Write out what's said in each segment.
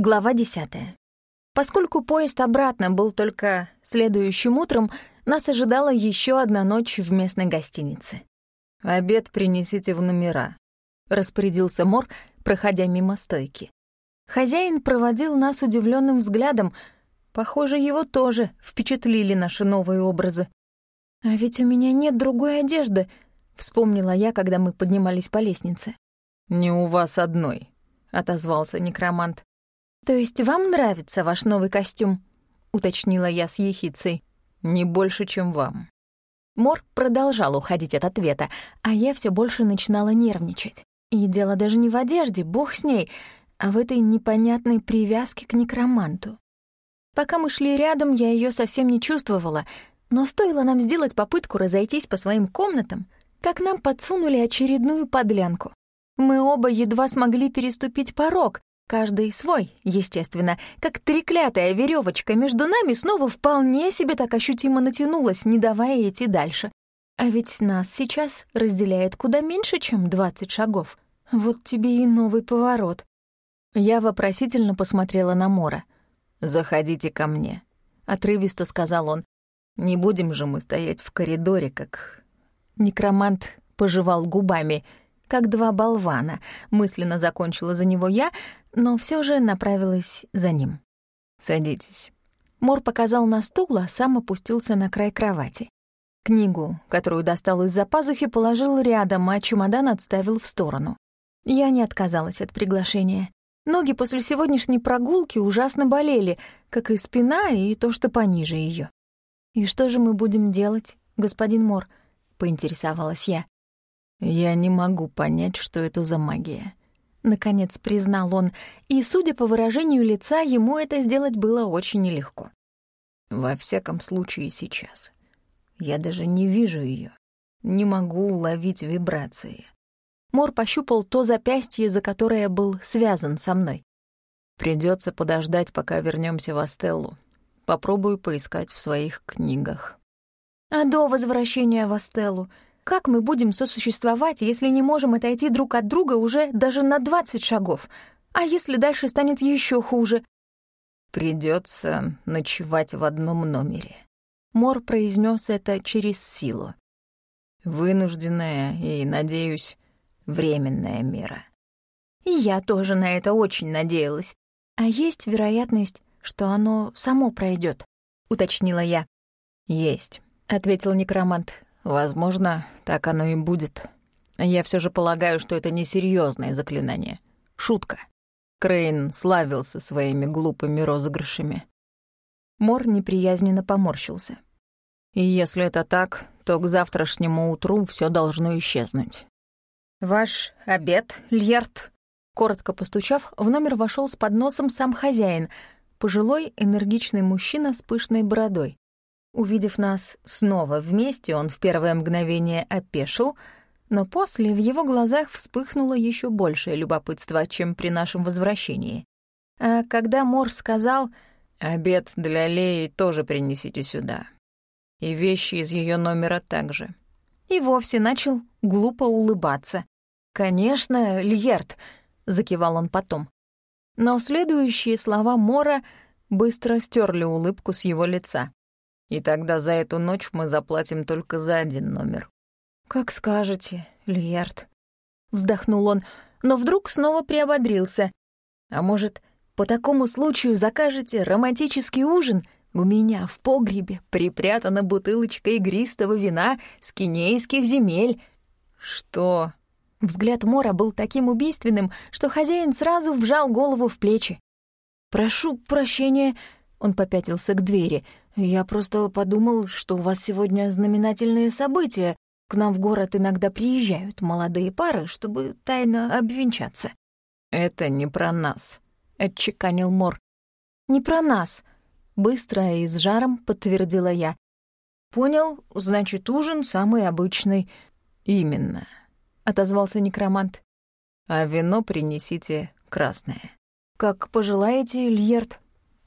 Глава десятая. Поскольку поезд обратно был только следующим утром, нас ожидала еще одна ночь в местной гостинице. «Обед принесите в номера», — распорядился Мор, проходя мимо стойки. Хозяин проводил нас удивленным взглядом. Похоже, его тоже впечатлили наши новые образы. «А ведь у меня нет другой одежды», — вспомнила я, когда мы поднимались по лестнице. «Не у вас одной», — отозвался некромант. «То есть вам нравится ваш новый костюм?» — уточнила я с ехицей. «Не больше, чем вам». Мор продолжал уходить от ответа, а я все больше начинала нервничать. И дело даже не в одежде, бог с ней, а в этой непонятной привязке к некроманту. Пока мы шли рядом, я ее совсем не чувствовала, но стоило нам сделать попытку разойтись по своим комнатам, как нам подсунули очередную подлянку. Мы оба едва смогли переступить порог, Каждый свой, естественно, как треклятая веревочка между нами снова вполне себе так ощутимо натянулась, не давая идти дальше. А ведь нас сейчас разделяет куда меньше, чем 20 шагов. Вот тебе и новый поворот. Я вопросительно посмотрела на Мора. «Заходите ко мне», — отрывисто сказал он. «Не будем же мы стоять в коридоре, как...» Некромант пожевал губами — как два болвана. Мысленно закончила за него я, но все же направилась за ним. «Садитесь». Мор показал на стул, а сам опустился на край кровати. Книгу, которую достал из-за пазухи, положил рядом, а чемодан отставил в сторону. Я не отказалась от приглашения. Ноги после сегодняшней прогулки ужасно болели, как и спина, и то, что пониже ее. «И что же мы будем делать, господин Мор?» — поинтересовалась я. «Я не могу понять, что это за магия», — наконец признал он, и, судя по выражению лица, ему это сделать было очень нелегко. «Во всяком случае сейчас. Я даже не вижу ее, не могу уловить вибрации». Мор пощупал то запястье, за которое был связан со мной. Придется подождать, пока вернемся в Астеллу. Попробую поискать в своих книгах. А до возвращения в Астеллу как мы будем сосуществовать, если не можем отойти друг от друга уже даже на 20 шагов? А если дальше станет еще хуже? Придется ночевать в одном номере. Мор произнес это через силу. Вынужденная и, надеюсь, временная мера. И я тоже на это очень надеялась. А есть вероятность, что оно само пройдет, уточнила я. Есть, ответил некромант. Возможно, так оно и будет. Я все же полагаю, что это несерьезное заклинание. Шутка. Крейн славился своими глупыми розыгрышами. Мор неприязненно поморщился. И если это так, то к завтрашнему утру все должно исчезнуть. «Ваш обед, Льерт?» Коротко постучав, в номер вошел с подносом сам хозяин, пожилой энергичный мужчина с пышной бородой. Увидев нас снова вместе, он в первое мгновение опешил, но после в его глазах вспыхнуло еще большее любопытство, чем при нашем возвращении. А когда Мор сказал «Обед для Леи тоже принесите сюда. И вещи из ее номера также». И вовсе начал глупо улыбаться. «Конечно, Льерт», — закивал он потом. Но следующие слова Мора быстро стерли улыбку с его лица. И тогда за эту ночь мы заплатим только за один номер». «Как скажете, Льерд», — вздохнул он, но вдруг снова приободрился. «А может, по такому случаю закажете романтический ужин? У меня в погребе припрятана бутылочка игристого вина с кинейских земель». «Что?» Взгляд Мора был таким убийственным, что хозяин сразу вжал голову в плечи. «Прошу прощения», — он попятился к двери, — «Я просто подумал, что у вас сегодня знаменательные события. К нам в город иногда приезжают молодые пары, чтобы тайно обвенчаться». «Это не про нас», — отчеканил Мор. «Не про нас», — быстро и с жаром подтвердила я. «Понял, значит, ужин самый обычный». «Именно», — отозвался некромант. «А вино принесите красное». «Как пожелаете, Льерт».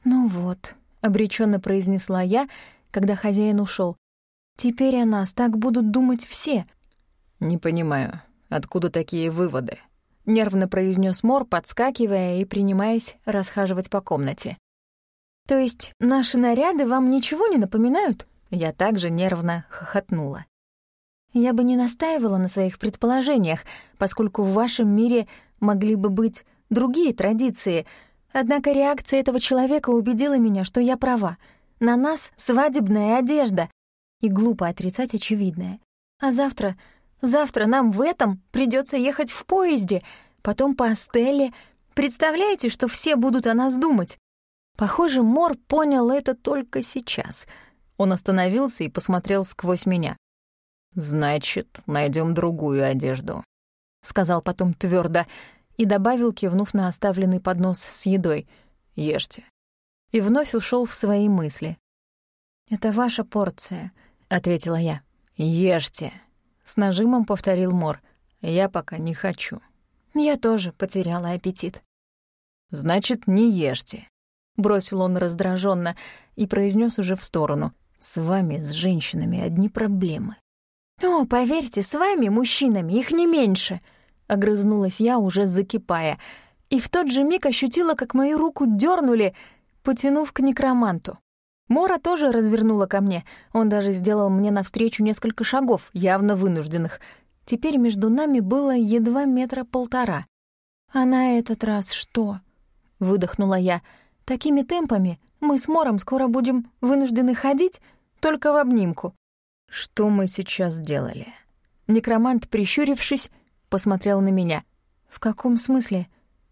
«Ну вот», обреченно произнесла я, когда хозяин ушел. Теперь о нас так будут думать все. Не понимаю, откуда такие выводы? — нервно произнес Мор, подскакивая и принимаясь расхаживать по комнате. «То есть наши наряды вам ничего не напоминают?» Я также нервно хохотнула. «Я бы не настаивала на своих предположениях, поскольку в вашем мире могли бы быть другие традиции, однако реакция этого человека убедила меня, что я права. На нас свадебная одежда, и глупо отрицать очевидное. А завтра, завтра нам в этом придется ехать в поезде, потом по Астелле. Представляете, что все будут о нас думать? Похоже, Мор понял это только сейчас. Он остановился и посмотрел сквозь меня. «Значит, найдем другую одежду», — сказал потом твердо и добавил, кивнув на оставленный поднос с едой. «Ешьте». И вновь ушел в свои мысли. «Это ваша порция», — ответила я. «Ешьте», — с нажимом повторил Мор. «Я пока не хочу». Я тоже потеряла аппетит. «Значит, не ешьте», — бросил он раздраженно и произнес уже в сторону. «С вами, с женщинами, одни проблемы». «О, поверьте, с вами, мужчинами, их не меньше», — огрызнулась я, уже закипая, и в тот же миг ощутила, как мою руку дернули, потянув к некроманту. Мора тоже развернула ко мне. Он даже сделал мне навстречу несколько шагов, явно вынужденных. Теперь между нами было едва метра полтора. «А на этот раз что?» — выдохнула я. «Такими темпами мы с Мором скоро будем вынуждены ходить только в обнимку». «Что мы сейчас делали?» Некромант, прищурившись, посмотрел на меня. «В каком смысле?»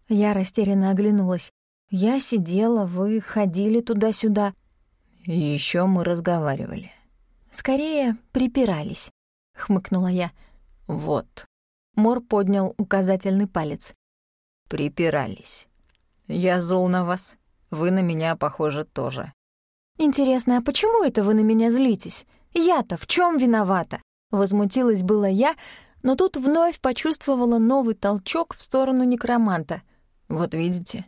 Я растерянно оглянулась. «Я сидела, вы ходили туда-сюда». Еще мы разговаривали. Скорее, припирались, хмыкнула я. Вот. Мор поднял указательный палец. Припирались. Я зол на вас. Вы на меня, похоже, тоже. Интересно, а почему это вы на меня злитесь? Я-то в чем виновата? Возмутилась была я, но тут вновь почувствовала новый толчок в сторону некроманта. Вот видите?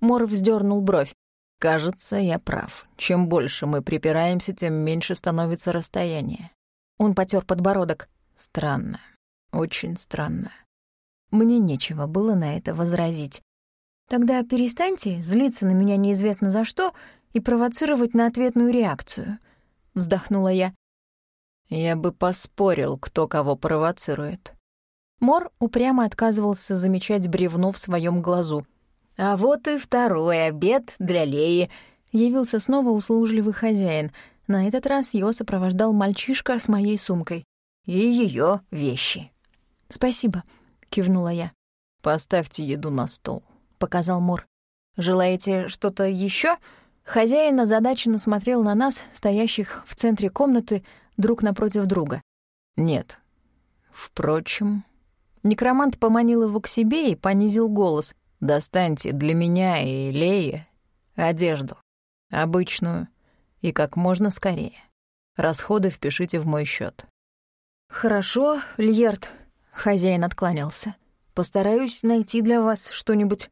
Мор вздернул бровь. Кажется, я прав. Чем больше мы припираемся, тем меньше становится расстояние. Он потер подбородок. Странно. Очень странно. Мне нечего было на это возразить. Тогда перестаньте злиться на меня неизвестно за что и провоцировать на ответную реакцию. Вздохнула я. Я бы поспорил, кто кого провоцирует. Мор упрямо отказывался замечать бревно в своем глазу. А вот и второй обед для Леи. Явился снова услужливый хозяин. На этот раз его сопровождал мальчишка с моей сумкой. И ее вещи. «Спасибо», — кивнула я. «Поставьте еду на стол», — показал Мор. «Желаете что-то еще? Хозяин озадаченно смотрел на нас, стоящих в центре комнаты, друг напротив друга. «Нет. Впрочем...» Некромант поманил его к себе и понизил голос. Достаньте для меня и Леи одежду, обычную, и как можно скорее. Расходы впишите в мой счет. «Хорошо, Льерт», — хозяин откланялся. «Постараюсь найти для вас что-нибудь».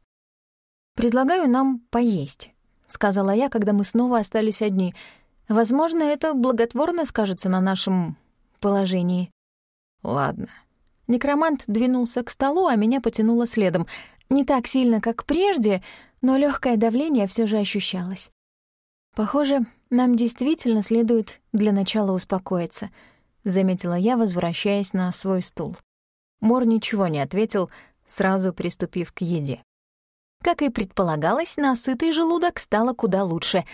«Предлагаю нам поесть», — сказала я, когда мы снова остались одни. «Возможно, это благотворно скажется на нашем положении». «Ладно». Некромант двинулся к столу, а меня потянуло следом. Не так сильно, как прежде, но легкое давление все же ощущалось. «Похоже, нам действительно следует для начала успокоиться», — заметила я, возвращаясь на свой стул. Мор ничего не ответил, сразу приступив к еде. Как и предполагалось, на сытый желудок стало куда лучше.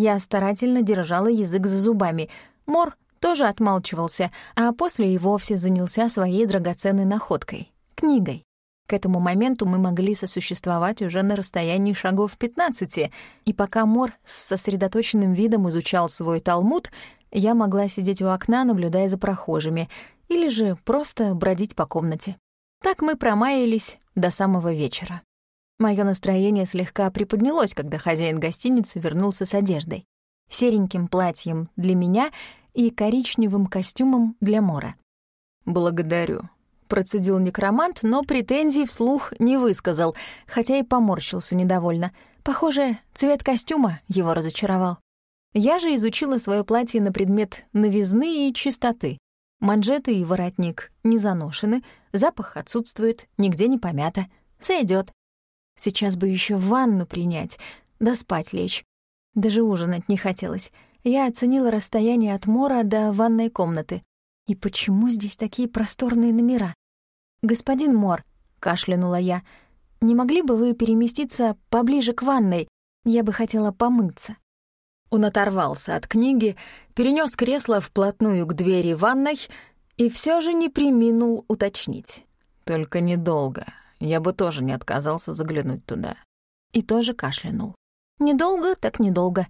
Я старательно держала язык за зубами. Мор тоже отмалчивался, а после и вовсе занялся своей драгоценной находкой — книгой. К этому моменту мы могли сосуществовать уже на расстоянии шагов 15, и пока Мор с сосредоточенным видом изучал свой талмуд, я могла сидеть у окна, наблюдая за прохожими, или же просто бродить по комнате. Так мы промаялись до самого вечера. Моё настроение слегка приподнялось, когда хозяин гостиницы вернулся с одеждой. Сереньким платьем для меня и коричневым костюмом для Мора. «Благодарю», процедил некромант, но претензий вслух не высказал, хотя и поморщился недовольно. Похоже, цвет костюма его разочаровал. Я же изучила свое платье на предмет новизны и чистоты. Манжеты и воротник не заношены, запах отсутствует, нигде не помято. Сойдет. Сейчас бы еще ванну принять, да спать лечь. Даже ужинать не хотелось. Я оценила расстояние от мора до ванной комнаты. И почему здесь такие просторные номера? «Господин Мор», — кашлянула я, — «не могли бы вы переместиться поближе к ванной? Я бы хотела помыться». Он оторвался от книги, перенес кресло вплотную к двери ванной и все же не приминул уточнить. «Только недолго. Я бы тоже не отказался заглянуть туда». И тоже кашлянул. «Недолго, так недолго».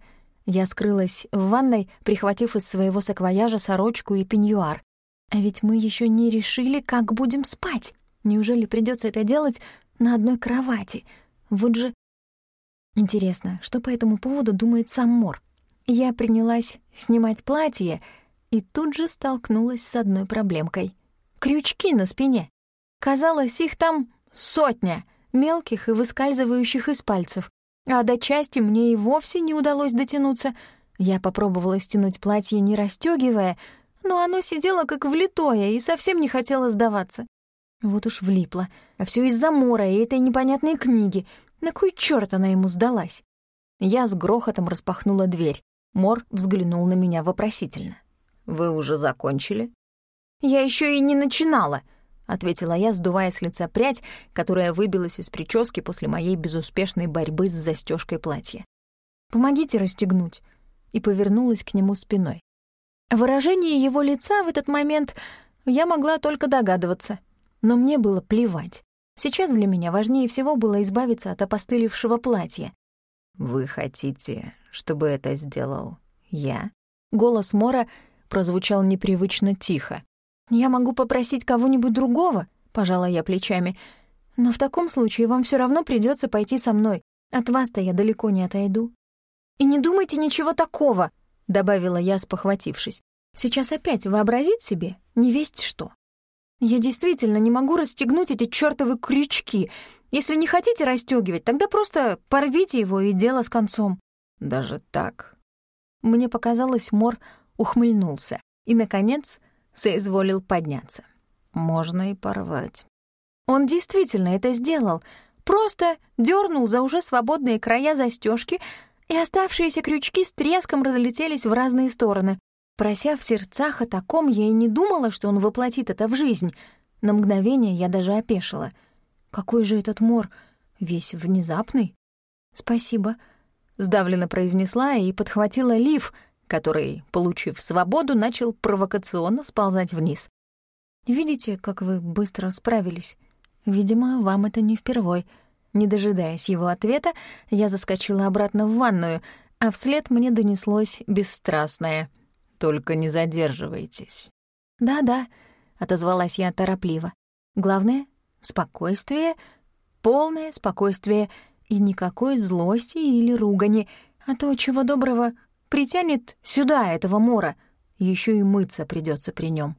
Я скрылась в ванной, прихватив из своего саквояжа сорочку и пеньюар. А ведь мы еще не решили, как будем спать. Неужели придется это делать на одной кровати? Вот же... Интересно, что по этому поводу думает сам Мор? Я принялась снимать платье и тут же столкнулась с одной проблемкой. Крючки на спине. Казалось, их там сотня, мелких и выскальзывающих из пальцев. А до части мне и вовсе не удалось дотянуться. Я попробовала стянуть платье, не расстёгивая, но оно сидело как влитое и совсем не хотело сдаваться. Вот уж влипло. А все из-за Мора и этой непонятной книги. На кой чёрт она ему сдалась? Я с грохотом распахнула дверь. Мор взглянул на меня вопросительно. «Вы уже закончили?» «Я еще и не начинала», — ответила я, сдувая с лица прядь, которая выбилась из прически после моей безуспешной борьбы с застежкой платья. «Помогите расстегнуть», и повернулась к нему спиной. Выражение его лица в этот момент я могла только догадываться, но мне было плевать. Сейчас для меня важнее всего было избавиться от опостылевшего платья. «Вы хотите, чтобы это сделал я?» Голос Мора прозвучал непривычно тихо. «Я могу попросить кого-нибудь другого», — пожала я плечами. «Но в таком случае вам все равно придется пойти со мной. От вас-то я далеко не отойду». «И не думайте ничего такого», — добавила я, спохватившись. «Сейчас опять вообразить себе не весть что. Я действительно не могу расстегнуть эти чёртовы крючки. Если не хотите расстёгивать, тогда просто порвите его и дело с концом». «Даже так?» Мне показалось, Мор ухмыльнулся и, наконец, соизволил подняться. «Можно и порвать». Он действительно это сделал. Просто дернул за уже свободные края застежки, и оставшиеся крючки с треском разлетелись в разные стороны. Прося в сердцах о таком, я и не думала, что он воплотит это в жизнь. На мгновение я даже опешила. Какой же этот мор? Весь внезапный? «Спасибо», — сдавленно произнесла и подхватила лиф, который, получив свободу, начал провокационно сползать вниз. «Видите, как вы быстро справились? Видимо, вам это не впервой». Не дожидаясь его ответа, я заскочила обратно в ванную, а вслед мне донеслось бесстрастное — только не задерживайтесь». «Да-да», — отозвалась я торопливо. «Главное — спокойствие, полное спокойствие и никакой злости или ругани, а то, чего доброго, притянет сюда этого мора, еще и мыться придется при нем.